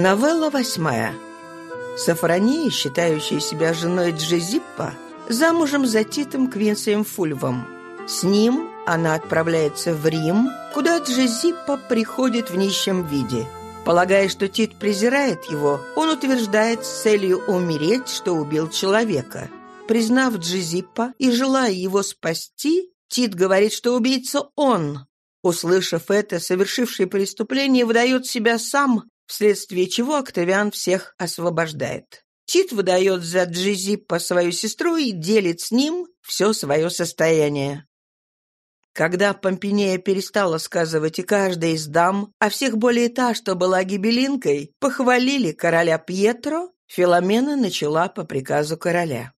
Новелла восьмая. Сафрония, считающая себя женой Джезиппа, замужем за Титом Квинцием Фульвом. С ним она отправляется в Рим, куда Джезиппа приходит в нищем виде. Полагая, что Тит презирает его, он утверждает с целью умереть, что убил человека. Признав Джезиппа и желая его спасти, Тит говорит, что убийца он. Услышав это, совершивший преступление выдает себя сам, вследствие чего Октавиан всех освобождает. Тит выдает за Джизиппа свою сестру и делит с ним все свое состояние. Когда Помпинея перестала сказывать и каждая из дам, а всех более та, что была гибелинкой, похвалили короля Пьетро, Филомена начала по приказу короля.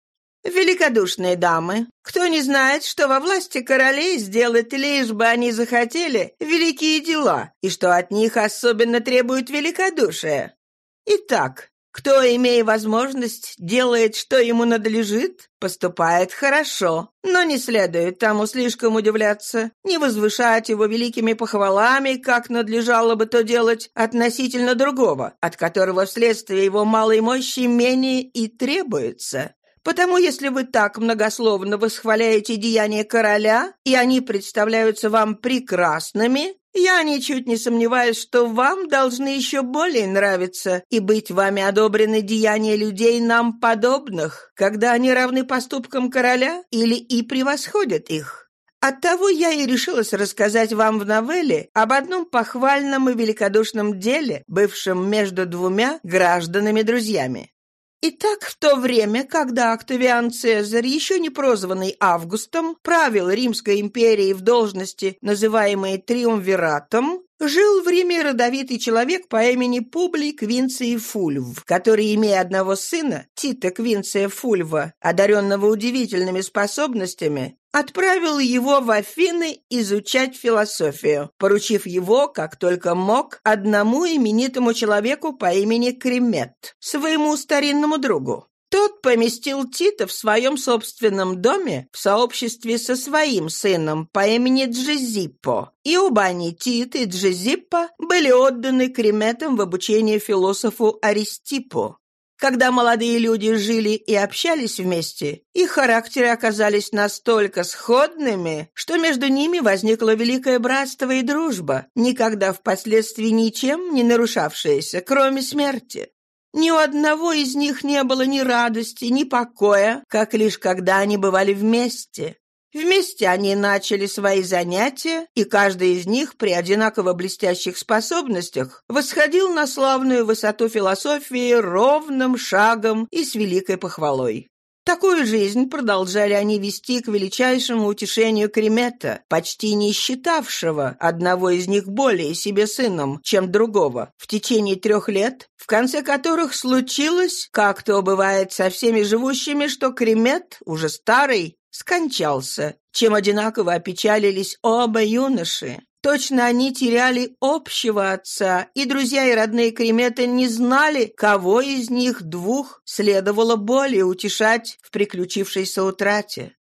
«Великодушные дамы, кто не знает, что во власти королей сделать лишь бы они захотели великие дела, и что от них особенно требует великодушия? Итак, кто, имея возможность, делает, что ему надлежит, поступает хорошо, но не следует тому слишком удивляться, не возвышать его великими похвалами, как надлежало бы то делать относительно другого, от которого вследствие его малой мощи менее и требуется. Потому если вы так многословно восхваляете деяния короля, и они представляются вам прекрасными, я ничуть не сомневаюсь, что вам должны еще более нравиться и быть вами одобрены деяния людей нам подобных, когда они равны поступкам короля или и превосходят их. Оттого я и решилась рассказать вам в новелле об одном похвальном и великодушном деле, бывшем между двумя гражданами-друзьями. Итак, в то время, когда Октавиан Цезарь, еще не прозванный Августом, правил Римской империей в должности, называемой Триумвиратом, жил в Риме родовитый человек по имени Публий Квинций Фульв, который, имея одного сына, Тита Квинция Фульва, одаренного удивительными способностями, отправил его в Афины изучать философию, поручив его, как только мог, одному именитому человеку по имени Кремет, своему старинному другу. Тот поместил Тита в своем собственном доме в сообществе со своим сыном по имени Джезиппо, и оба они, Тит и Джезиппо, были отданы Креметам в обучение философу Аристипу. Когда молодые люди жили и общались вместе, их характеры оказались настолько сходными, что между ними возникло великое братство и дружба, никогда впоследствии ничем не нарушавшаяся, кроме смерти. Ни у одного из них не было ни радости, ни покоя, как лишь когда они бывали вместе. Вместе они начали свои занятия, и каждый из них при одинаково блестящих способностях восходил на славную высоту философии ровным шагом и с великой похвалой. Такую жизнь продолжали они вести к величайшему утешению Кремета, почти не считавшего одного из них более себе сыном, чем другого, в течение трех лет, в конце которых случилось, как то бывает со всеми живущими, что Кремет, уже старый, скончался, чем одинаково опечалились оба юноши. Точно они теряли общего отца, и друзья и родные Кремета не знали, кого из них двух следовало более утешать в приключившейся утрате.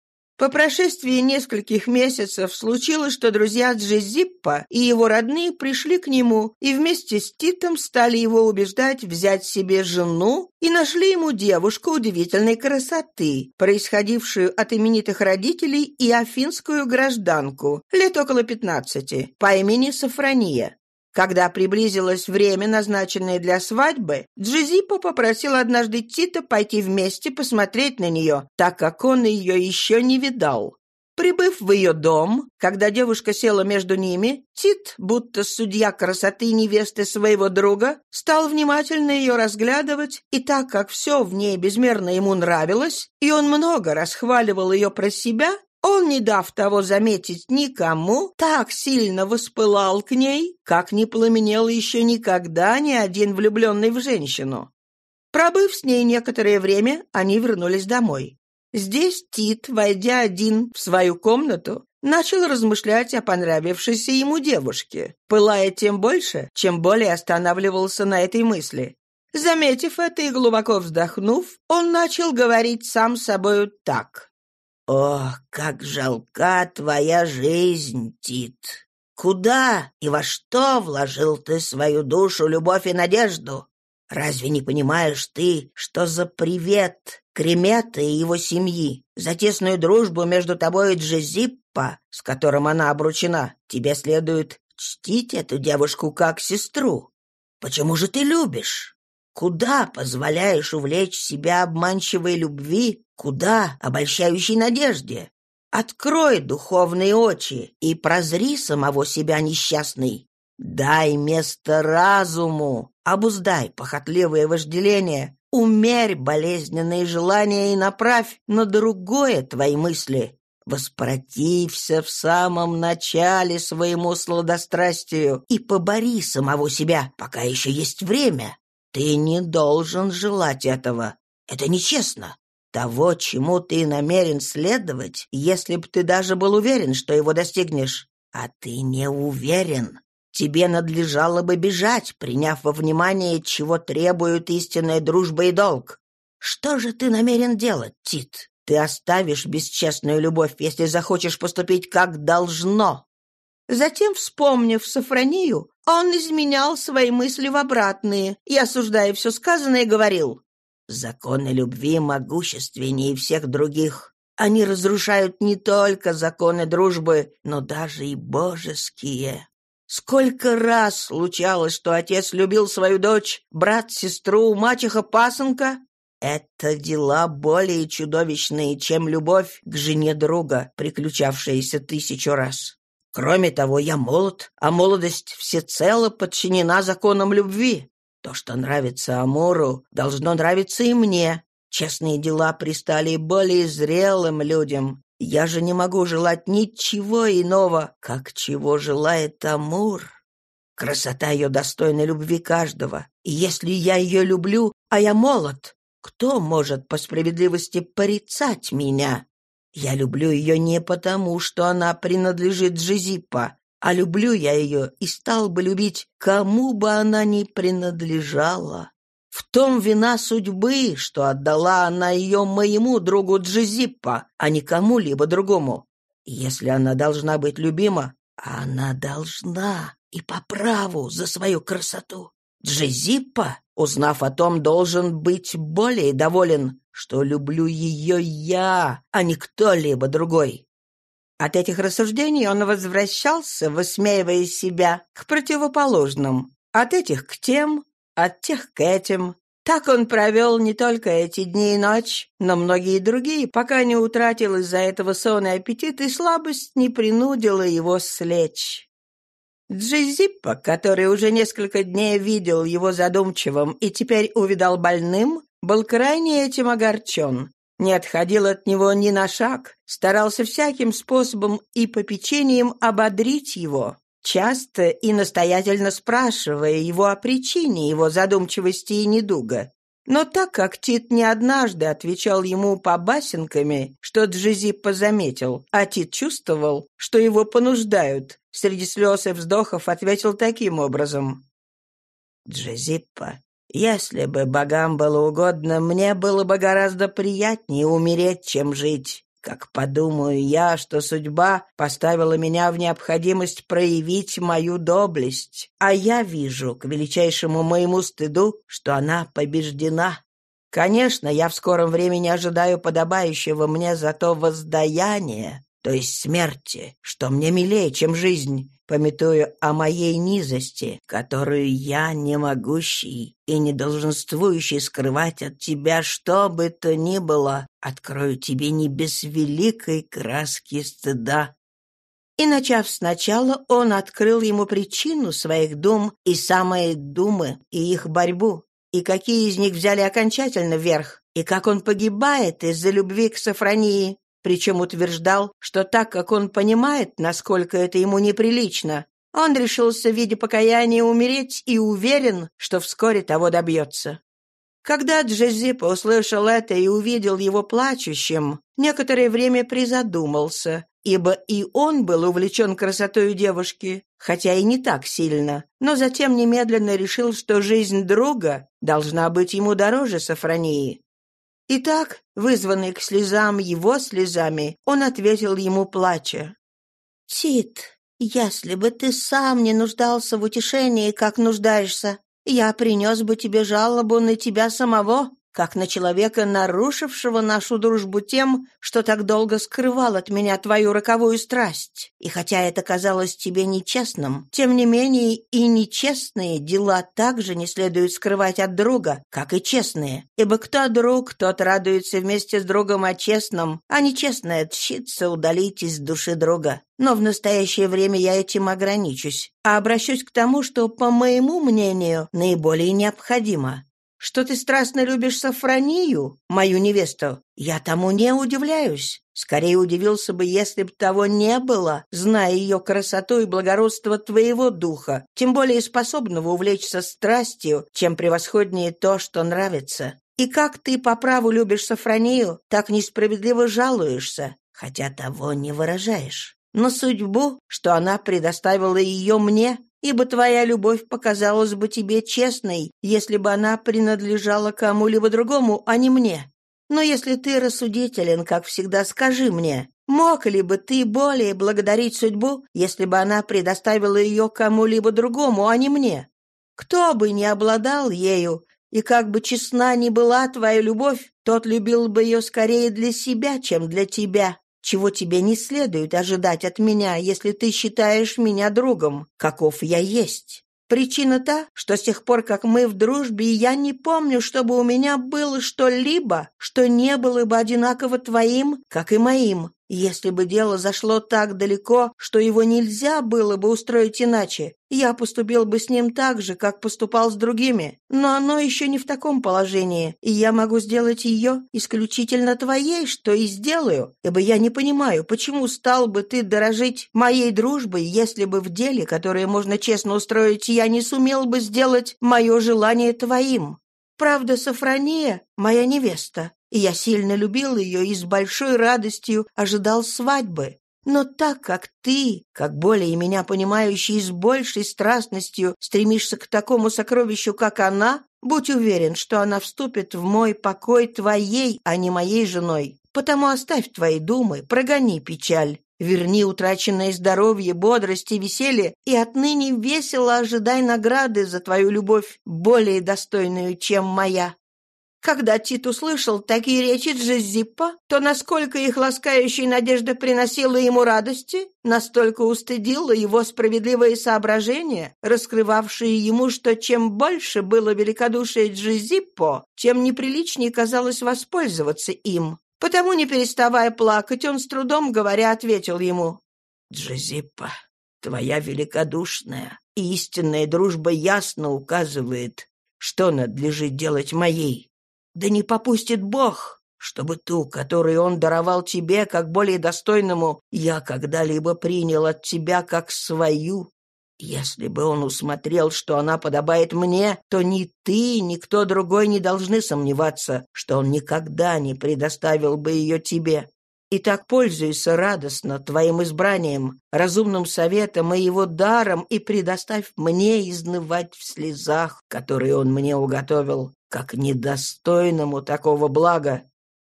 По прошествии нескольких месяцев случилось, что друзья Джезиппа и его родные пришли к нему и вместе с Титом стали его убеждать взять себе жену и нашли ему девушку удивительной красоты, происходившую от именитых родителей и афинскую гражданку, лет около пятнадцати, по имени Сафрония. Когда приблизилось время, назначенное для свадьбы, Джизиппо попросил однажды Тита пойти вместе посмотреть на нее, так как он ее еще не видал. Прибыв в ее дом, когда девушка села между ними, Тит, будто судья красоты невесты своего друга, стал внимательно ее разглядывать, и так как все в ней безмерно ему нравилось, и он много расхваливал ее про себя, он, не дав того заметить никому, так сильно воспылал к ней, как не пламенел еще никогда ни один влюбленный в женщину. Пробыв с ней некоторое время, они вернулись домой. Здесь Тит, войдя один в свою комнату, начал размышлять о понравившейся ему девушке, пылая тем больше, чем более останавливался на этой мысли. Заметив это и глубоко вздохнув, он начал говорить сам собою так. «О, как жалка твоя жизнь, Тит! Куда и во что вложил ты свою душу, любовь и надежду? Разве не понимаешь ты, что за привет Кремета и его семьи, за тесную дружбу между тобой и Джезиппо, с которым она обручена, тебе следует чтить эту девушку как сестру? Почему же ты любишь? Куда позволяешь увлечь себя обманчивой любви, куда обольщающей надежде? Открой духовные очи и прозри самого себя несчастный. Дай место разуму, обуздай похотливое вожделение, умерь болезненные желания и направь на другое твои мысли. Воспротивься в самом начале своему сладострастию и побори самого себя, пока еще есть время. Ты не должен желать этого. Это нечестно. Того, чему ты намерен следовать, если б ты даже был уверен, что его достигнешь. А ты не уверен. Тебе надлежало бы бежать, приняв во внимание, чего требуют истинная дружба и долг. Что же ты намерен делать, Тит? Ты оставишь бесчестную любовь, если захочешь поступить как должно. Затем, вспомнив Сафронию, он изменял свои мысли в обратные и, осуждая все сказанное, говорил, «Законы любви могущественнее всех других. Они разрушают не только законы дружбы, но даже и божеские». Сколько раз случалось, что отец любил свою дочь, брат, сестру, мачеха, пасынка? Это дела более чудовищные, чем любовь к жене друга, приключавшаяся тысячу раз. Кроме того, я молод, а молодость всецело подчинена законам любви. То, что нравится Амуру, должно нравиться и мне. Честные дела пристали более зрелым людям. Я же не могу желать ничего иного, как чего желает Амур. Красота ее достойна любви каждого. И если я ее люблю, а я молод, кто может по справедливости порицать меня? Я люблю ее не потому, что она принадлежит Джизиппа, а люблю я ее и стал бы любить, кому бы она ни принадлежала. В том вина судьбы, что отдала она ее моему другу Джизиппа, а не кому-либо другому. Если она должна быть любима, она должна и по праву за свою красоту. Джизиппа, узнав о том, должен быть более доволен, что люблю ее я, а не кто-либо другой. От этих рассуждений он возвращался, высмеивая себя, к противоположным, от этих к тем, от тех к этим. Так он провел не только эти дни и ночь, но многие другие, пока не утратил из-за этого сон и аппетит, и слабость не принудила его слечь. Джизиппа, который уже несколько дней видел его задумчивым и теперь увидал больным, был крайне этим огорчен, не отходил от него ни на шаг, старался всяким способом и попечением ободрить его, часто и настоятельно спрашивая его о причине его задумчивости и недуга. Но так как Тит не однажды отвечал ему побасенками, что Джизиппо заметил, а Тит чувствовал, что его понуждают, среди слез и вздохов ответил таким образом. «Джизиппо, если бы богам было угодно, мне было бы гораздо приятнее умереть, чем жить. Как подумаю я, что судьба поставила меня в необходимость проявить мою доблесть, а я вижу, к величайшему моему стыду, что она побеждена. Конечно, я в скором времени ожидаю подобающего мне за то воздаяния, то есть смерти, что мне милее, чем жизнь, пометуя о моей низости, которую я не могущий и не долженствующий скрывать от тебя что бы то ни было, открою тебе не без великой краски стыда. И, начав сначала, он открыл ему причину своих дум и самые думы, и их борьбу, и какие из них взяли окончательно верх, и как он погибает из-за любви к Сафронии, причем утверждал, что так как он понимает, насколько это ему неприлично, он решился в виде покаяния умереть и уверен, что вскоре того добьется. Когда Джезиппо услышал это и увидел его плачущим, некоторое время призадумался, ибо и он был увлечен красотой девушки, хотя и не так сильно, но затем немедленно решил, что жизнь друга должна быть ему дороже Сафронии. Итак, вызванный к слезам его слезами, он ответил ему, плача. «Тит, если бы ты сам не нуждался в утешении, как нуждаешься, Я принес бы тебе жалобу на тебя самого, как на человека, нарушившего нашу дружбу тем, что так долго скрывал от меня твою роковую страсть. И хотя это казалось тебе нечестным, тем не менее и нечестные дела также не следует скрывать от друга, как и честные. Ибо кто друг, тот радуется вместе с другом о честном, а нечестное тщится удалить из души друга. Но в настоящее время я этим ограничусь, а обращусь к тому, что, по моему мнению, наиболее необходимо что ты страстно любишь Сафронию, мою невесту, я тому не удивляюсь. Скорее удивился бы, если бы того не было, зная ее красоту и благородство твоего духа, тем более способного увлечься страстью, чем превосходнее то, что нравится. И как ты по праву любишь Сафронию, так несправедливо жалуешься, хотя того не выражаешь. На судьбу, что она предоставила ее мне, ибо твоя любовь показалась бы тебе честной, если бы она принадлежала кому-либо другому, а не мне. Но если ты рассудителен, как всегда, скажи мне, мог ли бы ты более благодарить судьбу, если бы она предоставила ее кому-либо другому, а не мне? Кто бы не обладал ею, и как бы честна ни была твоя любовь, тот любил бы ее скорее для себя, чем для тебя чего тебе не следует ожидать от меня, если ты считаешь меня другом, каков я есть. Причина та, что с тех пор, как мы в дружбе, я не помню, чтобы у меня было что-либо, что не было бы одинаково твоим, как и моим. Если бы дело зашло так далеко, что его нельзя было бы устроить иначе, я поступил бы с ним так же, как поступал с другими. Но оно еще не в таком положении, и я могу сделать ее исключительно твоей, что и сделаю, ибо я не понимаю, почему стал бы ты дорожить моей дружбой, если бы в деле, которое можно честно устроить, я не сумел бы сделать мое желание твоим. Правда, Сафрония — моя невеста, и я сильно любил ее и с большой радостью ожидал свадьбы. Но так как ты, как более меня понимающий, с большей страстностью стремишься к такому сокровищу, как она, будь уверен, что она вступит в мой покой твоей, а не моей женой. Потому оставь твои думы, прогони печаль. Верни утраченное здоровье, бодрость и веселье, и отныне весело ожидай награды за твою любовь, более достойную, чем моя. Когда Тит услышал такие речи Джезиппа, то насколько их ласкающая надежда приносила ему радости, настолько устыдило его справедливые соображения, раскрывавшие ему, что чем больше было великодушие Джезиппо, тем неприличнее казалось воспользоваться им. Потому, не переставая плакать, он с трудом говоря ответил ему. «Джезиппо, твоя великодушная и истинная дружба ясно указывает, что надлежит делать моей. Да не попустит Бог, чтобы ту, которую он даровал тебе как более достойному, я когда-либо принял от тебя как свою. Если бы он усмотрел, что она подобает мне, то ни ты, ни кто другой не должны сомневаться, что он никогда не предоставил бы ее тебе. И так пользуйся радостно твоим избранием, разумным советом и его даром, и предоставь мне изнывать в слезах, которые он мне уготовил как недостойному такого блага.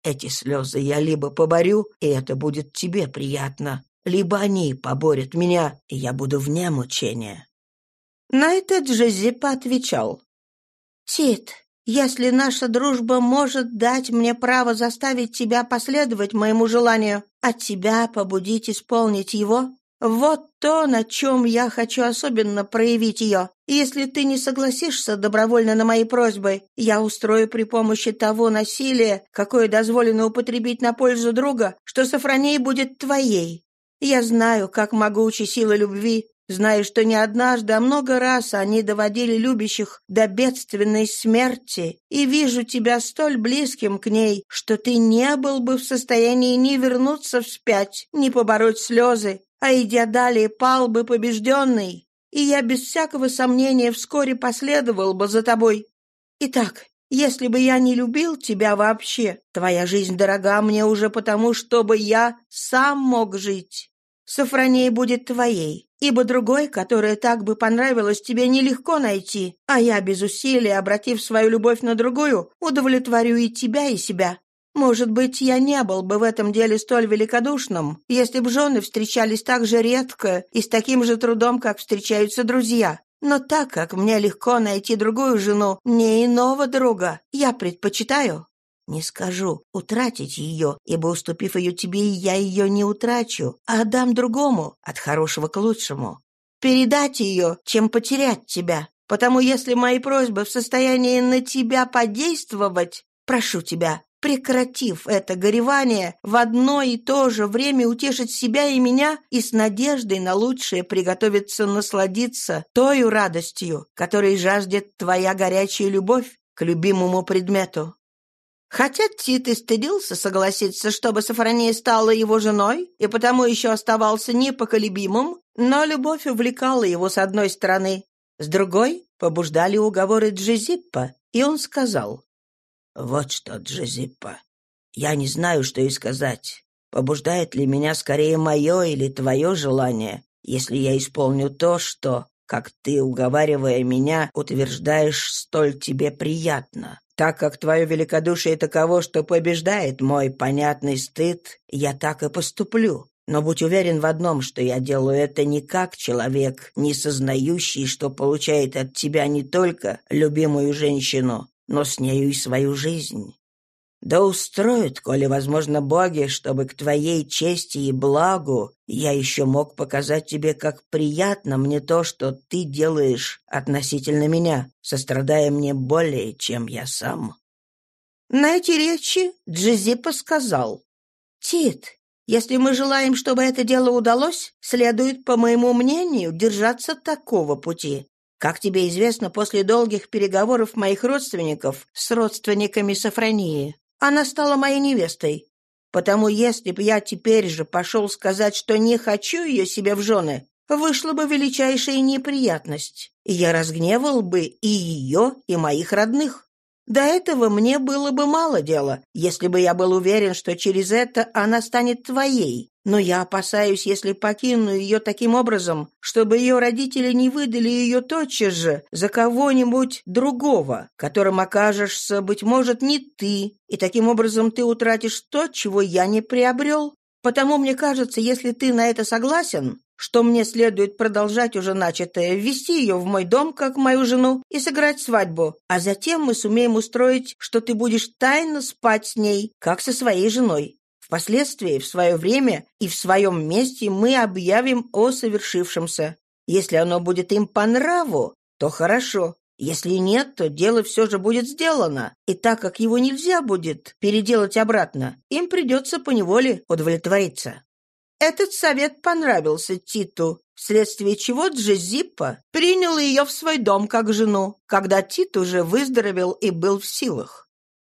Эти слезы я либо поборю, и это будет тебе приятно, либо они поборят меня, и я буду вне мучения». На это Джозеппе отвечал. «Тит, если наша дружба может дать мне право заставить тебя последовать моему желанию, а тебя побудить исполнить его, вот то, на чем я хочу особенно проявить ее. Если ты не согласишься добровольно на мои просьбы, я устрою при помощи того насилия, какое дозволено употребить на пользу друга, что Сафроней будет твоей. Я знаю, как могучи силы любви, знаю, что не однажды, а много раз они доводили любящих до бедственной смерти, и вижу тебя столь близким к ней, что ты не был бы в состоянии ни вернуться вспять, ни побороть слезы, а идя далее, пал бы побежденный, и я без всякого сомнения вскоре последовал бы за тобой. Итак, если бы я не любил тебя вообще, твоя жизнь дорога мне уже потому, чтобы я сам мог жить. Сафроней будет твоей, ибо другой, которая так бы понравилась тебе, нелегко найти, а я без усилия, обратив свою любовь на другую, удовлетворю и тебя, и себя. Может быть, я не был бы в этом деле столь великодушным, если б жены встречались так же редко и с таким же трудом, как встречаются друзья. Но так как мне легко найти другую жену, не иного друга, я предпочитаю не скажу, утратить ее, ибо, уступив ее тебе, я ее не утрачу, а отдам другому, от хорошего к лучшему. Передать ее, чем потерять тебя. Потому если мои просьбы в состоянии на тебя подействовать, прошу тебя, прекратив это горевание, в одно и то же время утешить себя и меня и с надеждой на лучшее приготовиться насладиться тою радостью, которой жаждет твоя горячая любовь к любимому предмету. Хотя Тит и стыдился согласиться, чтобы Сафрония стала его женой, и потому еще оставался непоколебимым, но любовь увлекала его с одной стороны. С другой побуждали уговоры Джезиппа, и он сказал, «Вот что, Джезиппа, я не знаю, что и сказать. Побуждает ли меня скорее мое или твое желание, если я исполню то, что, как ты, уговаривая меня, утверждаешь, столь тебе приятно?» Так как твое великодушие таково, что побеждает мой понятный стыд, я так и поступлю. Но будь уверен в одном, что я делаю это не как человек, не сознающий, что получает от тебя не только любимую женщину, но с нею и свою жизнь. Да устроят, коли возможно, боги, чтобы к твоей чести и благу я еще мог показать тебе, как приятно мне то, что ты делаешь относительно меня, сострадая мне более, чем я сам». На эти речи Джизиппа сказал, «Тит, если мы желаем, чтобы это дело удалось, следует, по моему мнению, держаться такого пути. Как тебе известно, после долгих переговоров моих родственников с родственниками Сафронии, она стала моей невестой. Потому если б я теперь же пошел сказать, что не хочу ее себе в жены, вышла бы величайшая неприятность, и я разгневал бы и ее, и моих родных. До этого мне было бы мало дела, если бы я был уверен, что через это она станет твоей, но я опасаюсь, если покину ее таким образом, чтобы ее родители не выдали ее тотчас же за кого-нибудь другого, которым окажешься, быть может, не ты, и таким образом ты утратишь то, чего я не приобрел. Потому мне кажется, если ты на это согласен, что мне следует продолжать уже начатое, ввести ее в мой дом, как мою жену, и сыграть свадьбу, а затем мы сумеем устроить, что ты будешь тайно спать с ней, как со своей женой. Впоследствии, в свое время и в своем месте мы объявим о совершившемся. Если оно будет им по нраву, то хорошо. Если нет, то дело все же будет сделано. И так как его нельзя будет переделать обратно, им придется поневоле удовлетвориться. Этот совет понравился Титу, вследствие чего Джезиппа принял ее в свой дом как жену, когда Тит уже выздоровел и был в силах.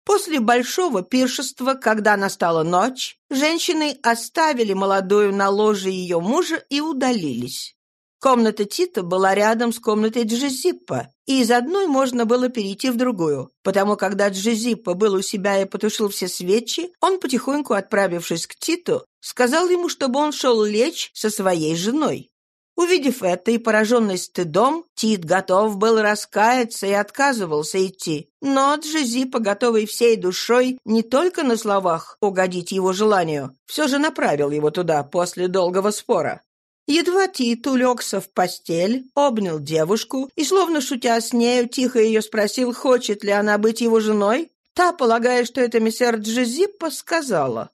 После большого пиршества, когда настала ночь, женщины оставили молодую на ложе ее мужа и удалились. Комната Тита была рядом с комнатой Джезиппа, и из одной можно было перейти в другую, потому когда Джезиппа был у себя и потушил все свечи, он, потихоньку отправившись к Титу, сказал ему, чтобы он шел лечь со своей женой. Увидев это и пораженный стыдом, Тит готов был раскаяться и отказывался идти. Но Джизипа, готовый всей душой не только на словах угодить его желанию, все же направил его туда после долгого спора. Едва Тит улегся в постель, обнял девушку и, словно шутя с нею, тихо ее спросил, хочет ли она быть его женой, та, полагая, что это мессер Джизиппа, сказала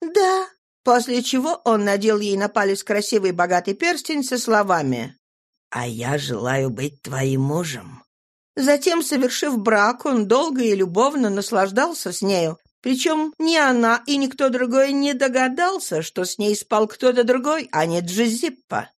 «Да, После чего он надел ей на палец красивый богатый перстень со словами «А я желаю быть твоим мужем». Затем, совершив брак, он долго и любовно наслаждался с нею, причем ни она и никто другой не догадался, что с ней спал кто-то другой, а не Джизиппа.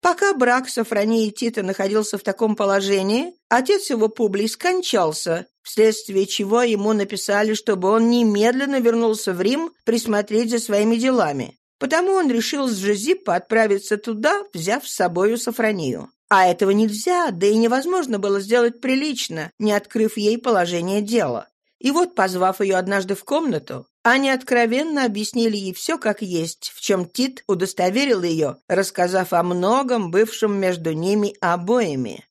Пока брак Сафронии и Тита находился в таком положении, отец его Публий скончался, вследствие чего ему написали, чтобы он немедленно вернулся в Рим присмотреть за своими делами. Потому он решил с Жезиппо отправиться туда, взяв с собою Сафронию. А этого нельзя, да и невозможно было сделать прилично, не открыв ей положение дела. И вот, позвав ее однажды в комнату, они откровенно объяснили ей все как есть, в чем Тит удостоверил ее, рассказав о многом, бывшем между ними обоими.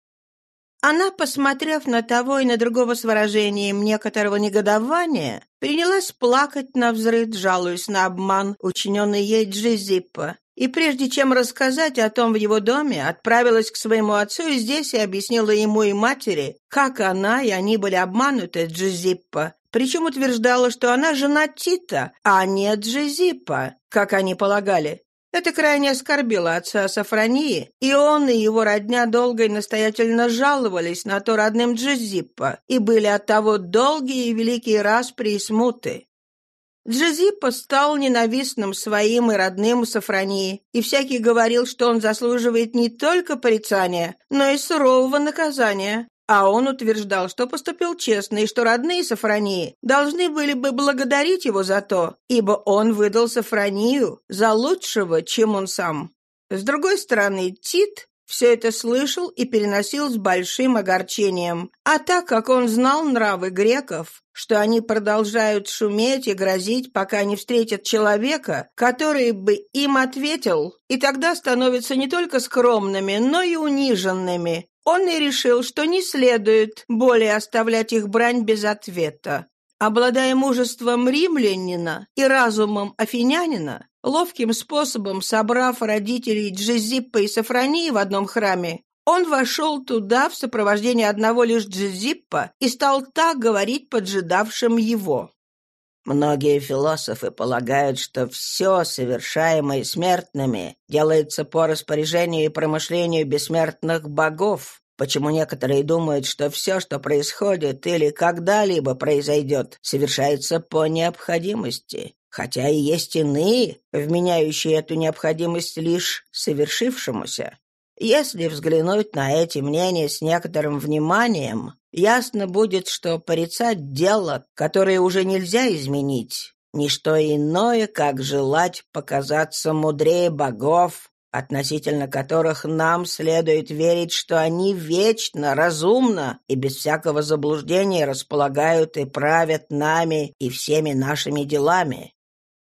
Она, посмотрев на того и на другого с выражением некоторого негодования, принялась плакать на взрыв, жалуясь на обман, учиненный ей Джизиппа, и прежде чем рассказать о том в его доме, отправилась к своему отцу и здесь и объяснила ему и матери, как она и они были обмануты Джизиппо, причем утверждала, что она жена Тита, а не Джизиппо, как они полагали. Это крайне оскорбило отца Сафронии, и он и его родня долго и настоятельно жаловались на то родным Джизиппо и были оттого долгие и великие распри и смуты. Джезиппо стал ненавистным своим и родным Сафронии, и всякий говорил, что он заслуживает не только порицания, но и сурового наказания. А он утверждал, что поступил честно, и что родные Сафронии должны были бы благодарить его за то, ибо он выдал Сафронию за лучшего, чем он сам. С другой стороны, Тит все это слышал и переносил с большим огорчением. А так как он знал нравы греков, что они продолжают шуметь и грозить, пока не встретят человека, который бы им ответил, и тогда становятся не только скромными, но и униженными, он и решил, что не следует более оставлять их брань без ответа. Обладая мужеством римлянина и разумом афинянина, ловким способом собрав родителей Джезиппа и Сафронии в одном храме, он вошел туда в сопровождении одного лишь Джезиппа и стал так говорить поджидавшим его. Многие философы полагают, что все, совершаемое смертными, делается по распоряжению и промышлению бессмертных богов, Почему некоторые думают, что все, что происходит или когда-либо произойдет, совершается по необходимости, хотя и есть иные, вменяющие эту необходимость лишь совершившемуся. Если взглянуть на эти мнения с некоторым вниманием, ясно будет, что порицать дело, которое уже нельзя изменить, не что иное, как желать показаться мудрее богов, относительно которых нам следует верить, что они вечно, разумно и без всякого заблуждения располагают и правят нами и всеми нашими делами.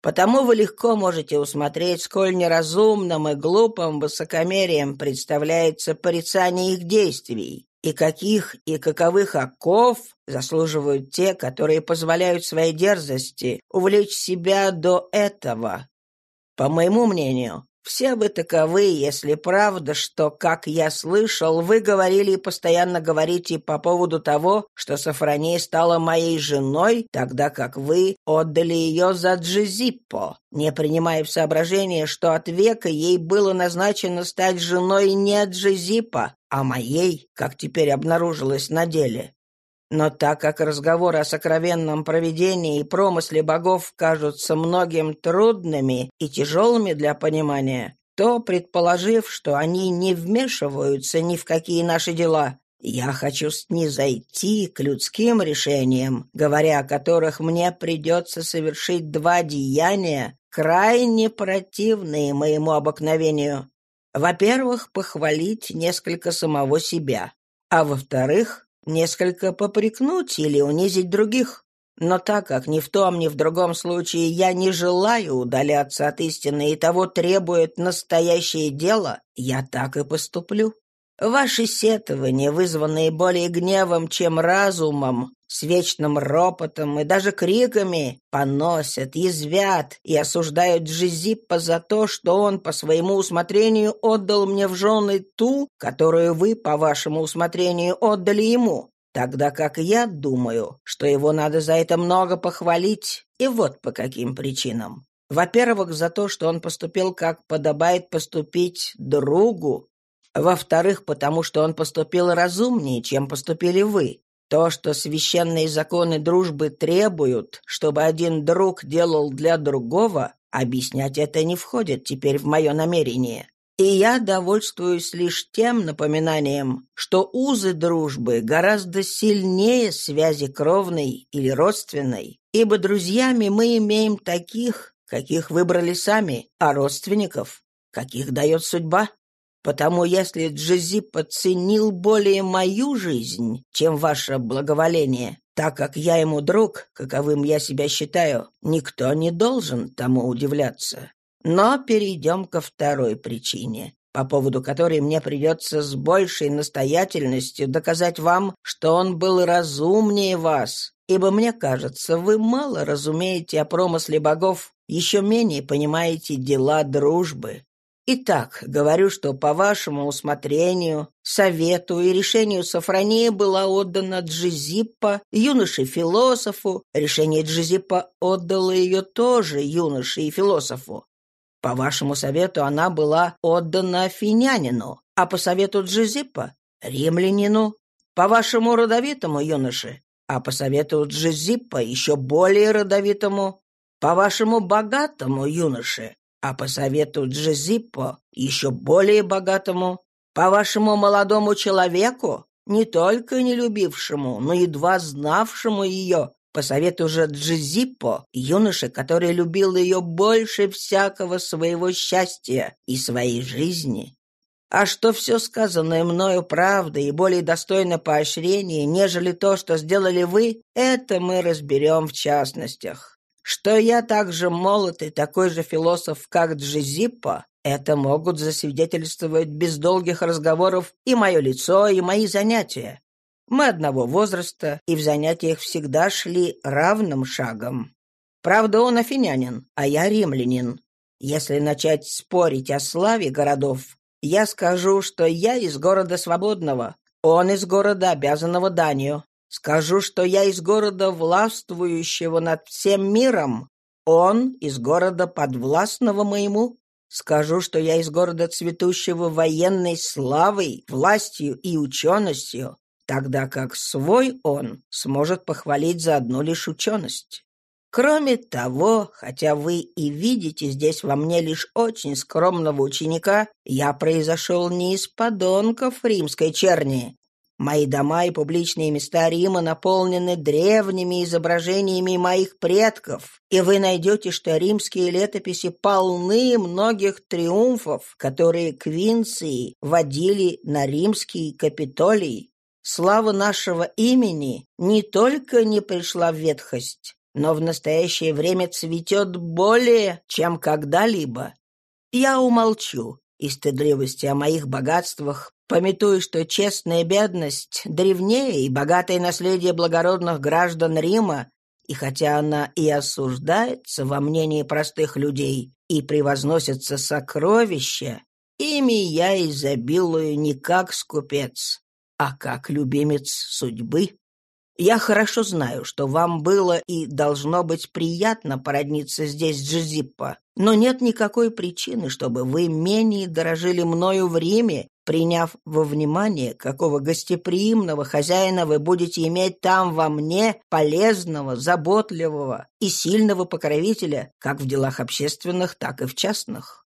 Потому вы легко можете усмотреть, сколь неразумным и глупым высокомерием представляется порицание их действий, и каких и каковых оков заслуживают те, которые позволяют своей дерзости увлечь себя до этого. По моему мнению, все вы таковы, если правда, что, как я слышал, вы говорили и постоянно говорите по поводу того, что Сафрония стала моей женой, тогда как вы отдали ее за Джизиппо, не принимая в соображение, что от века ей было назначено стать женой не Джизиппо, а моей, как теперь обнаружилось на деле. Но так как разговоры о сокровенном провидении и промысле богов кажутся многим трудными и тяжелыми для понимания, то, предположив, что они не вмешиваются ни в какие наши дела, я хочу снизойти к людским решениям, говоря о которых мне придется совершить два деяния, крайне противные моему обыкновению. Во-первых, похвалить несколько самого себя, а во-вторых, несколько попрекнуть или унизить других. Но так как ни в том, ни в другом случае я не желаю удаляться от истины и того требует настоящее дело, я так и поступлю. Ваши сетования, вызванные более гневом, чем разумом, с вечным ропотом и даже криками, поносят, язвят и осуждают Джизиппа за то, что он по своему усмотрению отдал мне в жены ту, которую вы, по вашему усмотрению, отдали ему. Тогда как я думаю, что его надо за это много похвалить, и вот по каким причинам. Во-первых, за то, что он поступил, как подобает поступить другу, во-вторых, потому что он поступил разумнее, чем поступили вы. То, что священные законы дружбы требуют, чтобы один друг делал для другого, объяснять это не входит теперь в мое намерение. И я довольствуюсь лишь тем напоминанием, что узы дружбы гораздо сильнее связи кровной или родственной, ибо друзьями мы имеем таких, каких выбрали сами, а родственников, каких дает судьба. Потому если Джези подценил более мою жизнь, чем ваше благоволение, так как я ему друг, каковым я себя считаю, никто не должен тому удивляться. Но перейдем ко второй причине, по поводу которой мне придется с большей настоятельностью доказать вам, что он был разумнее вас, ибо мне кажется, вы мало разумеете о промысле богов, еще менее понимаете дела дружбы. Итак, говорю, что по вашему усмотрению, совету и решению Сафрония была отдана Джизиппа, юноше-философу. Решение Джизиппа отдало ее тоже юноше и философу. По вашему совету она была отдана афинянину, а по совету Джизиппа — римлянину. По вашему родовитому юноше, а по совету Джизиппа еще более родовитому. По вашему богатому юноше, а по совету Джезиппо еще более богатому, по вашему молодому человеку, не только не любившему, но едва знавшему ее, по совету же Джезиппо, юноше, который любил ее больше всякого своего счастья и своей жизни. А что все сказанное мною правда и более достойно поощрения, нежели то, что сделали вы, это мы разберем в частностях. Что я также молод и такой же философ, как Джизиппо, это могут засвидетельствовать без долгих разговоров и мое лицо, и мои занятия. Мы одного возраста, и в занятиях всегда шли равным шагом. Правда, он афинянин, а я римлянин. Если начать спорить о славе городов, я скажу, что я из города свободного, он из города, обязанного данию. Скажу, что я из города, властвующего над всем миром. Он из города подвластного моему. Скажу, что я из города, цветущего военной славой, властью и ученостью, тогда как свой он сможет похвалить за одну лишь ученость. Кроме того, хотя вы и видите здесь во мне лишь очень скромного ученика, я произошел не из подонков римской черни, Мои дома и публичные места Рима наполнены древними изображениями моих предков, и вы найдете, что римские летописи полны многих триумфов, которые Квинции водили на римский Капитолий. Слава нашего имени не только не пришла в ветхость, но в настоящее время цветет более, чем когда-либо. Я умолчу, и стыдливости о моих богатствах Пометуя, что честная бедность древнее и богатое наследие благородных граждан Рима, и хотя она и осуждается во мнении простых людей и превозносятся сокровища, ими я изобилую не как скупец, а как любимец судьбы. Я хорошо знаю, что вам было и должно быть приятно породниться здесь с но нет никакой причины, чтобы вы менее дорожили мною в Риме приняв во внимание, какого гостеприимного хозяина вы будете иметь там во мне, полезного, заботливого и сильного покровителя, как в делах общественных, так и в частных.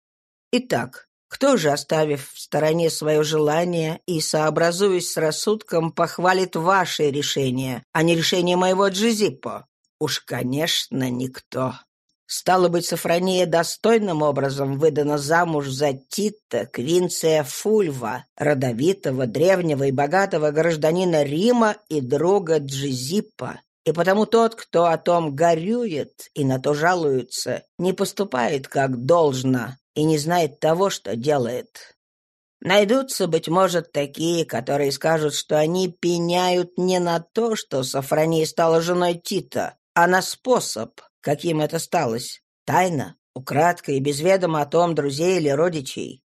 Итак, кто же, оставив в стороне свое желание и сообразуясь с рассудком, похвалит ваше решение, а не решение моего Джизиппо? Уж, конечно, никто. Стало быть, Сафрония достойным образом выдана замуж за Тита Квинция Фульва, родовитого, древнего и богатого гражданина Рима и друга Джизиппа. И потому тот, кто о том горюет и на то жалуется, не поступает как должно и не знает того, что делает. Найдутся, быть может, такие, которые скажут, что они пеняют не на то, что Сафрония стала женой Тита, а на способ, каким это сталось. Тайно, украдкой без ведома о том друзей или родичей.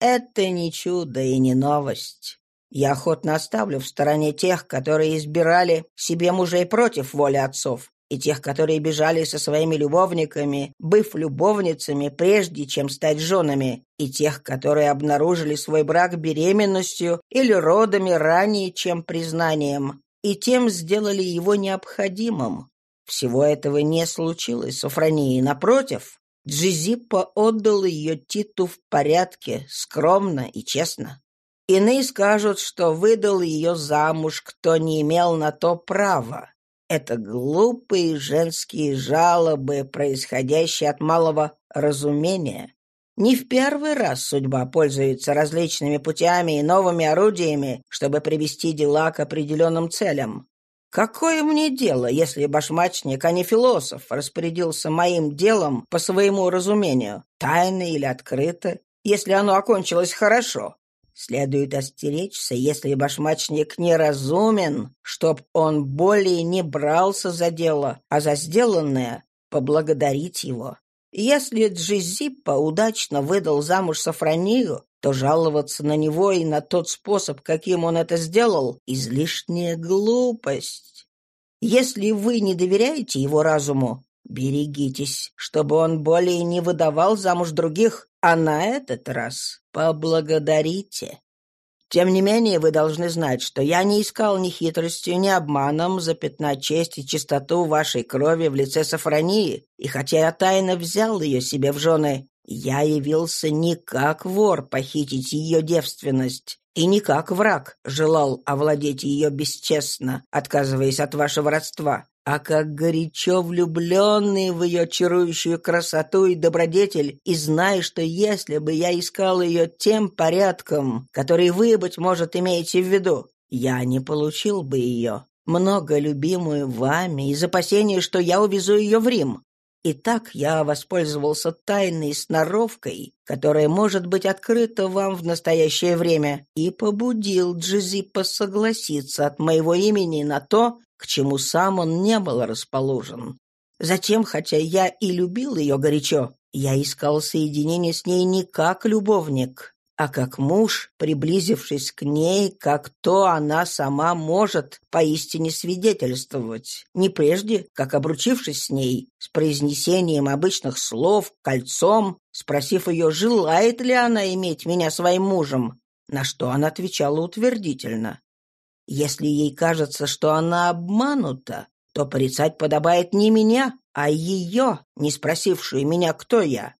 Это не чудо и не новость. Я охотно оставлю в стороне тех, которые избирали себе мужей против воли отцов, и тех, которые бежали со своими любовниками, быв любовницами, прежде чем стать женами, и тех, которые обнаружили свой брак беременностью или родами ранее, чем признанием, и тем сделали его необходимым. Всего этого не случилось с Афронией. Напротив, Джизиппо отдал ее Титу в порядке, скромно и честно. Иные скажут, что выдал ее замуж, кто не имел на то права. Это глупые женские жалобы, происходящие от малого разумения. Не в первый раз судьба пользуется различными путями и новыми орудиями, чтобы привести дела к определенным целям. Какое мне дело, если башмачник, а не философ, распорядился моим делом по своему разумению, тайно или открыто, если оно окончилось хорошо? Следует остеречься, если башмачник неразумен, чтоб он более не брался за дело, а за сделанное поблагодарить его. Если Джизиппа удачно выдал замуж Сафронию, то жаловаться на него и на тот способ, каким он это сделал, излишняя глупость. Если вы не доверяете его разуму, берегитесь, чтобы он более не выдавал замуж других, а на этот раз поблагодарите. Тем не менее, вы должны знать, что я не искал ни хитростью, ни обманом запятнать честь и чистоту вашей крови в лице Сафронии, и хотя я тайно взял ее себе в жены, я явился не как вор похитить ее девственность, и не как враг желал овладеть ее бесчестно, отказываясь от вашего родства, а как горячо влюбленный в ее чарующую красоту и добродетель, и зная, что если бы я искал ее тем порядком, который вы, быть может, имеете в виду, я не получил бы ее, много любимую вами, из опасения, что я увезу ее в Рим. И так я воспользовался тайной сноровкой, которая может быть открыта вам в настоящее время, и побудил Джизиппа согласиться от моего имени на то, к чему сам он не был расположен. Затем, хотя я и любил ее горячо, я искал соединение с ней не как любовник, а как муж, приблизившись к ней, как то она сама может поистине свидетельствовать, не прежде, как обручившись с ней, с произнесением обычных слов, кольцом, спросив ее, желает ли она иметь меня своим мужем, на что она отвечала утвердительно. Если ей кажется, что она обманута, то порицать подобает не меня, а ее, не спросившую меня, кто я.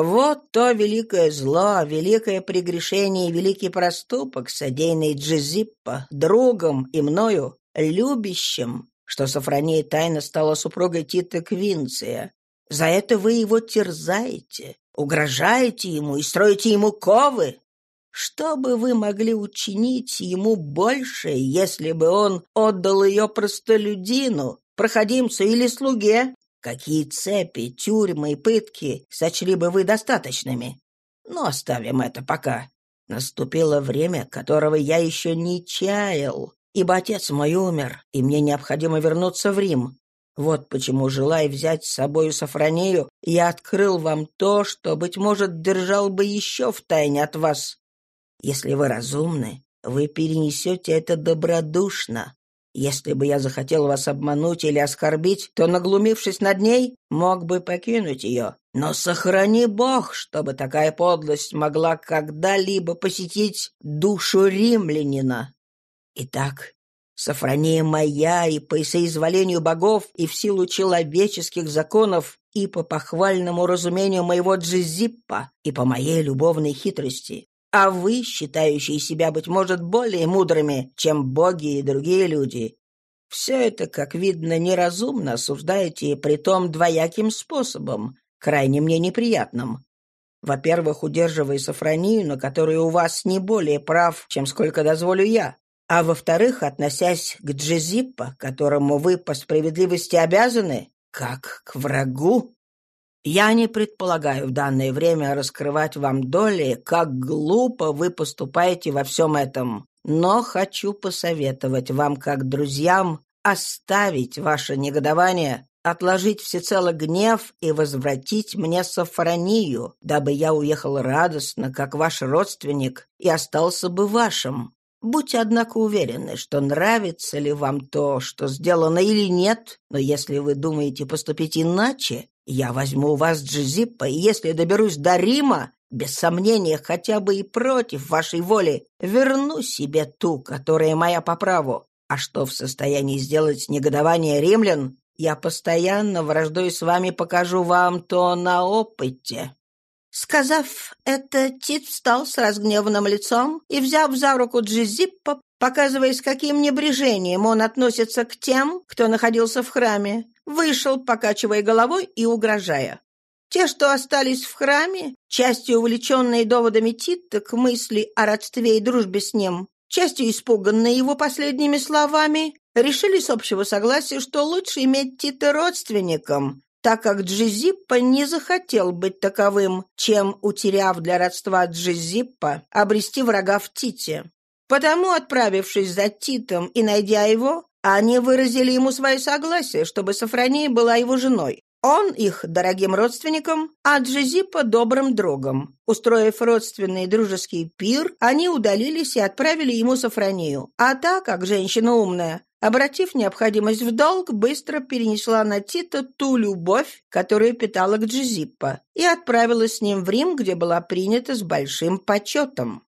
Вот то великое зло, великое прегрешение и великий проступок, содеянный Джизиппо, другом и мною, любящим, что Сафрония тайно стала супругой Тита Квинция. За это вы его терзаете, угрожаете ему и строите ему ковы. Что бы вы могли учинить ему больше, если бы он отдал ее простолюдину, проходимцу или слуге? Какие цепи, тюрьмы и пытки сочли бы вы достаточными? Но оставим это пока. Наступило время, которого я еще не чаял, ибо отец мой умер, и мне необходимо вернуться в Рим. Вот почему, желая взять с собою Сафронею, я открыл вам то, что, быть может, держал бы еще в тайне от вас. Если вы разумны, вы перенесете это добродушно. Если бы я захотел вас обмануть или оскорбить, то, наглумившись над ней, мог бы покинуть ее. Но сохрани Бог, чтобы такая подлость могла когда-либо посетить душу римлянина. Итак, Сафрония моя и по соизволению богов, и в силу человеческих законов, и по похвальному разумению моего Джизиппа, и по моей любовной хитрости, а вы, считающие себя, быть может, более мудрыми, чем боги и другие люди, все это, как видно, неразумно осуждаете, притом двояким способом, крайне мне неприятным. Во-первых, удерживая Сафронию, на которую у вас не более прав, чем сколько дозволю я. А во-вторых, относясь к Джезиппо, которому вы по справедливости обязаны, как к врагу, я не предполагаю в данное время раскрывать вам доли, как глупо вы поступаете во всем этом, но хочу посоветовать вам, как друзьям, оставить ваше негодование, отложить всецело гнев и возвратить мне Сафронию, дабы я уехал радостно, как ваш родственник, и остался бы вашим. Будьте, однако, уверены, что нравится ли вам то, что сделано или нет, но если вы думаете поступить иначе, я возьму у вас Джизиппа, и если доберусь до Рима, без сомнения, хотя бы и против вашей воли, верну себе ту, которая моя по праву. А что в состоянии сделать негодование римлян, я постоянно, враждуя с вами, покажу вам то на опыте». Сказав это, Тит встал с разгневанным лицом и, взяв за руку Джизиппа, показывая, с каким небрежением он относится к тем, кто находился в храме, вышел, покачивая головой и угрожая. Те, что остались в храме, частью увлеченные доводами Тита к мысли о родстве и дружбе с ним, частью испуганные его последними словами, решили с общего согласия, что лучше иметь Тита родственником, так как Джизиппа не захотел быть таковым, чем, утеряв для родства Джизиппа, обрести врага в Тите. Потому, отправившись за Титом и найдя его, они выразили ему свое согласие, чтобы Сафрония была его женой. Он их дорогим родственником, а Джезиппо добрым другом. Устроив родственный дружеский пир, они удалились и отправили ему Сафронию. А та, как женщина умная, обратив необходимость в долг, быстро перенесла на Тита ту любовь, которую питала к Джезиппо, и отправилась с ним в Рим, где была принята с большим почетом.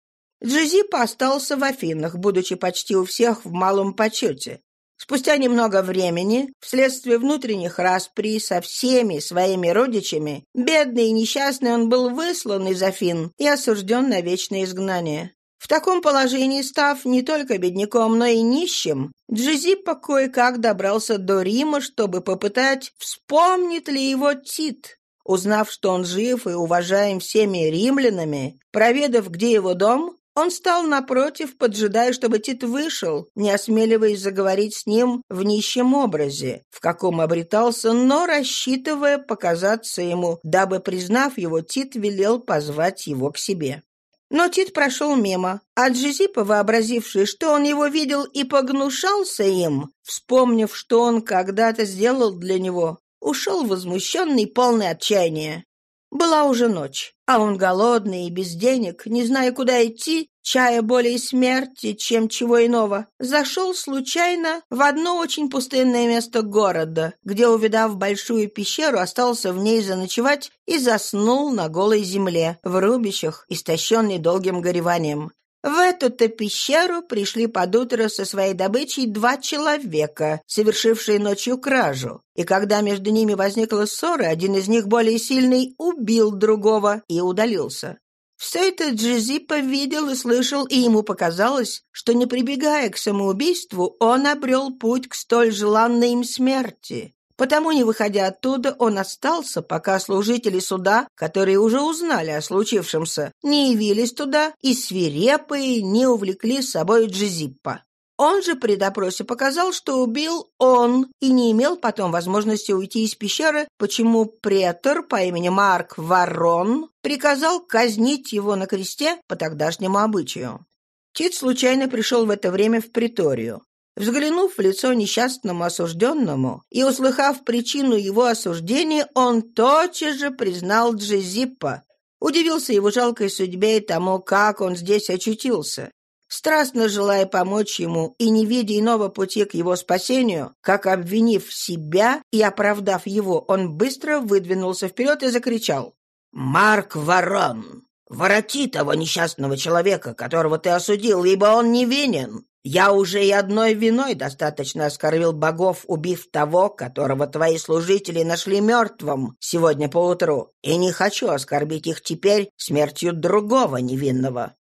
Джезиппо остался в Афинах, будучи почти у всех в малом почете. Спустя немного времени, вследствие внутренних распри со всеми своими родичами, бедный и несчастный он был выслан из Афин и осужден на вечное изгнание. В таком положении, став не только бедняком, но и нищим, Джизиппо кое-как добрался до Рима, чтобы попытать, вспомнит ли его Тит. Узнав, что он жив и уважаем всеми римлянами, проведав, где его дом, он стал напротив, поджидая, чтобы Тит вышел, не осмеливаясь заговорить с ним в нищем образе, в каком обретался, но рассчитывая показаться ему, дабы, признав его, Тит велел позвать его к себе. Но Тит прошел мимо, а Джизипа, вообразивший, что он его видел и погнушался им, вспомнив, что он когда-то сделал для него, ушел возмущенный, полный отчаяния. Была уже ночь, а он голодный и без денег, не зная, куда идти, чая более смерти, чем чего иного, зашел случайно в одно очень пустынное место города, где, увидав большую пещеру, остался в ней заночевать и заснул на голой земле, в рубищах, истощенный долгим гореванием. В эту-то пещеру пришли под утро со своей добычей два человека, совершившие ночью кражу. И когда между ними возникла ссора, один из них, более сильный, убил другого и удалился. Все это Джизипа видел и слышал, и ему показалось, что, не прибегая к самоубийству, он обрел путь к столь желанной им смерти. Потому, не выходя оттуда, он остался, пока служители суда, которые уже узнали о случившемся, не явились туда и свирепые не увлекли с собой Джизиппа. Он же при допросе показал, что убил он и не имел потом возможности уйти из пещеры, почему претор по имени Марк Ворон приказал казнить его на кресте по тогдашнему обычаю. Тит случайно пришел в это время в приторию. Взглянув в лицо несчастному осужденному и услыхав причину его осуждения, он тотчас же признал Джезиппа, удивился его жалкой судьбе и тому, как он здесь очутился. Страстно желая помочь ему и не видя иного пути к его спасению, как обвинив себя и оправдав его, он быстро выдвинулся вперед и закричал «Марк Ворон, вороти того несчастного человека, которого ты осудил, ибо он невинен. Я уже и одной виной достаточно оскорбил богов, убив того, которого твои служители нашли мертвым сегодня поутру, и не хочу оскорбить их теперь смертью другого невинного».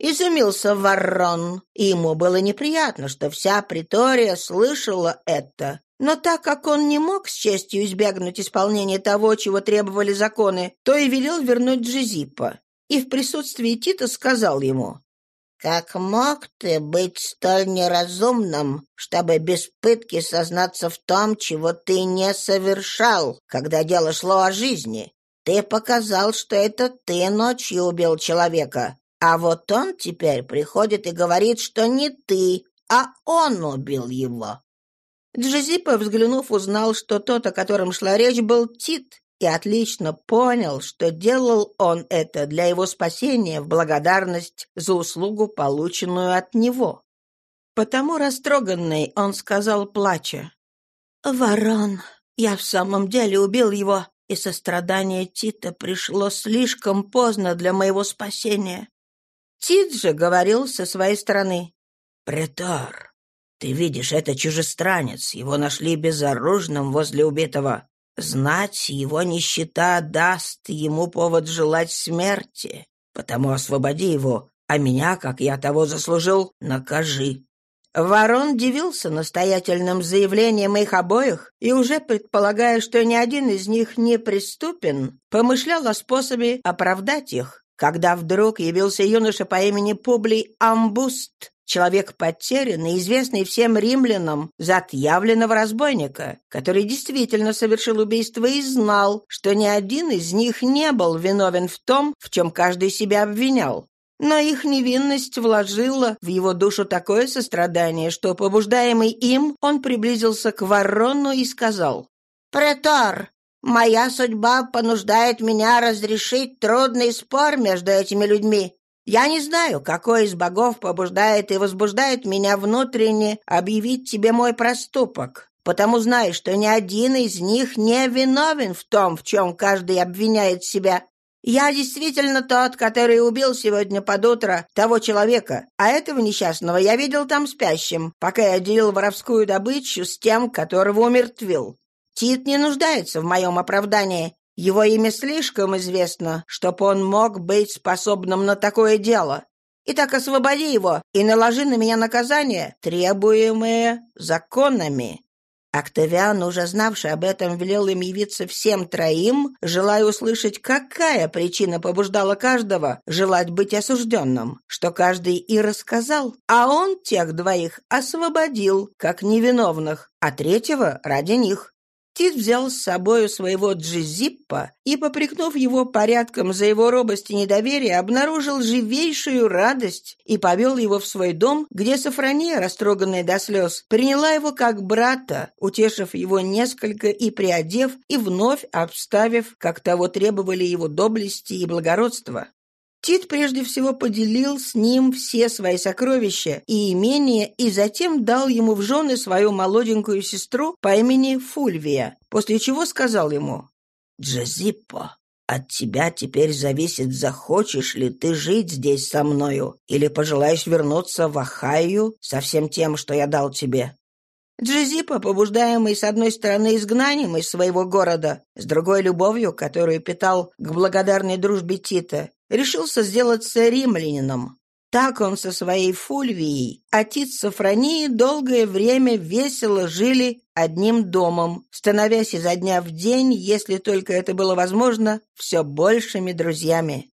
Изумился Ворон, и ему было неприятно, что вся притория слышала это. Но так как он не мог с честью избегнуть исполнения того, чего требовали законы, то и велел вернуть Джизиппа. И в присутствии Тита сказал ему, как мог ты быть столь неразумным, чтобы без пытки сознаться в том, чего ты не совершал, когда дело шло о жизни? Ты показал, что это ты ночью убил человека, а вот он теперь приходит и говорит, что не ты, а он убил его. Джозипа, взглянув, узнал, что тот, о котором шла речь, был Тит, и отлично понял, что делал он это для его спасения в благодарность за услугу, полученную от него. Потому растроганный он сказал, плача, «Ворон, я в самом деле убил его, и сострадание Тита пришло слишком поздно для моего спасения». Тит же говорил со своей стороны, «Претор, ты видишь, это чужестранец, его нашли безоружным возле убитого. Знать его нищета даст ему повод желать смерти, потому освободи его, а меня, как я того заслужил, накажи». Ворон дивился настоятельным заявлением их обоих и, уже предполагая, что ни один из них не преступен, помышлял о способе оправдать их, когда вдруг явился юноша по имени Публий Амбуст, Человек потерянный, известный всем римлянам за отъявленного разбойника, который действительно совершил убийство и знал, что ни один из них не был виновен в том, в чем каждый себя обвинял. Но их невинность вложила в его душу такое сострадание, что, побуждаемый им, он приблизился к ворону и сказал, «Претор, Моя судьба понуждает меня разрешить трудный спор между этими людьми. Я не знаю, какой из богов побуждает и возбуждает меня внутренне объявить тебе мой проступок, потому знай, что ни один из них не виновен в том, в чем каждый обвиняет себя. Я действительно тот, который убил сегодня под утро того человека, а этого несчастного я видел там спящим, пока я делил воровскую добычу с тем, которого умертвил. Тит не нуждается в моем оправдании. Его имя слишком известно, чтобы он мог быть способным на такое дело. Итак, освободи его и наложи на меня наказание, требуемое законами». Октавиан, уже знавший об этом, велел им явиться всем троим, желая услышать, какая причина побуждала каждого желать быть осужденным, что каждый и рассказал, а он тех двоих освободил, как невиновных, а третьего ради них. Тит взял с собою своего Джизиппа и, попрекнув его порядком за его робость и недоверие, обнаружил живейшую радость и повел его в свой дом, где Сафрония, растроганная до слез, приняла его как брата, утешив его несколько и приодев, и вновь обставив, как того требовали его доблести и благородства. Тит прежде всего поделил с ним все свои сокровища и имения и затем дал ему в жены свою молоденькую сестру по имени Фульвия, после чего сказал ему «Джазиппо, от тебя теперь зависит, захочешь ли ты жить здесь со мною или пожелаешь вернуться в Ахайю со всем тем, что я дал тебе. Джизипа, побуждаемый с одной стороны изгнанием из своего города, с другой любовью, которую питал к благодарной дружбе Тита, решился сделаться римлянином. Так он со своей Фульвией, отец Сафронии, долгое время весело жили одним домом, становясь изо дня в день, если только это было возможно, все большими друзьями.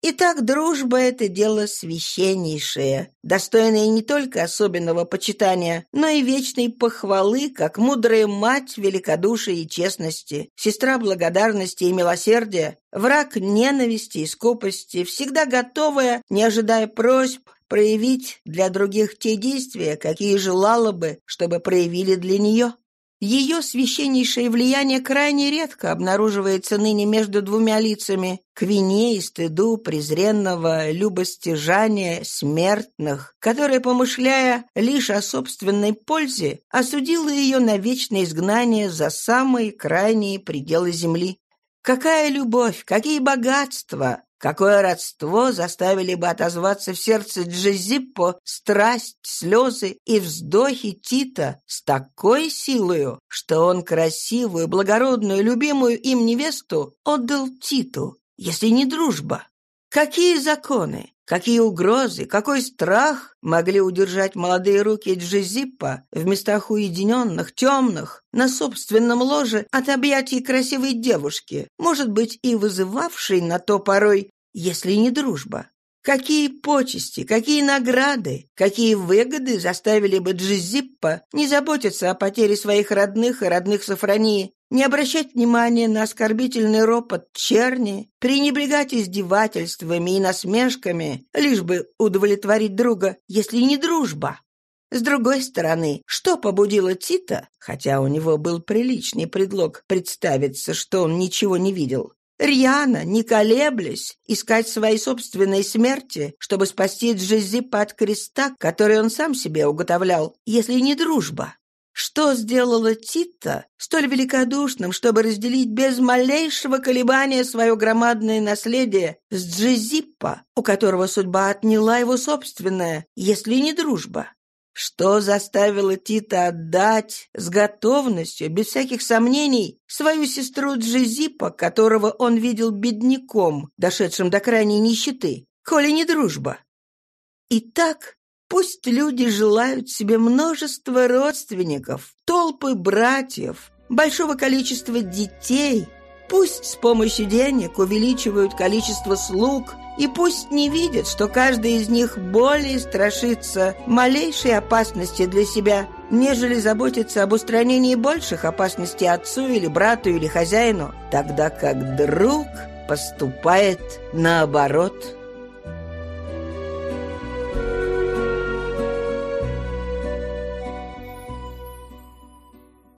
Итак, дружба — это дело священнейшее, достойное не только особенного почитания, но и вечной похвалы, как мудрая мать великодушия и честности, сестра благодарности и милосердия, враг ненависти и скупости, всегда готовая, не ожидая просьб, проявить для других те действия, какие желала бы, чтобы проявили для нее. Ее священнейшее влияние крайне редко обнаруживается ныне между двумя лицами к вине и стыду презренного любостяжания смертных, которое, помышляя лишь о собственной пользе, осудило ее на вечное изгнание за самые крайние пределы земли. Какая любовь, какие богатства, Какое родство заставили бы отозваться в сердце Джезиппо страсть, слезы и вздохи Тита с такой силою, что он красивую, благородную, любимую им невесту отдал Титу, если не дружба? Какие законы, какие угрозы, какой страх могли удержать молодые руки Джизиппа в местах уединенных, темных, на собственном ложе от объятий красивой девушки, может быть, и вызывавшей на то порой, если не дружба? Какие почести, какие награды, какие выгоды заставили бы Джизиппа не заботиться о потере своих родных и родных Сафронии, не обращать внимания на оскорбительный ропот черни, пренебрегать издевательствами и насмешками, лишь бы удовлетворить друга, если не дружба. С другой стороны, что побудило Тита, хотя у него был приличный предлог представиться, что он ничего не видел, рьяно, не колеблясь, искать своей собственной смерти, чтобы спасти Джизипа от креста, который он сам себе уготовлял, если не дружба? Что сделала Тита столь великодушным, чтобы разделить без малейшего колебания свое громадное наследие с Джизиппа, у которого судьба отняла его собственное, если не дружба? Что заставило Тита отдать с готовностью, без всяких сомнений, свою сестру Джизипа, которого он видел бедняком, дошедшим до крайней нищеты, коли не дружба? Итак, Пусть люди желают себе множества родственников, толпы братьев, большого количества детей. Пусть с помощью денег увеличивают количество слуг, и пусть не видят, что каждый из них более страшится малейшей опасности для себя, нежели заботится об устранении больших опасностей отцу или брату или хозяину, тогда как друг поступает наоборот.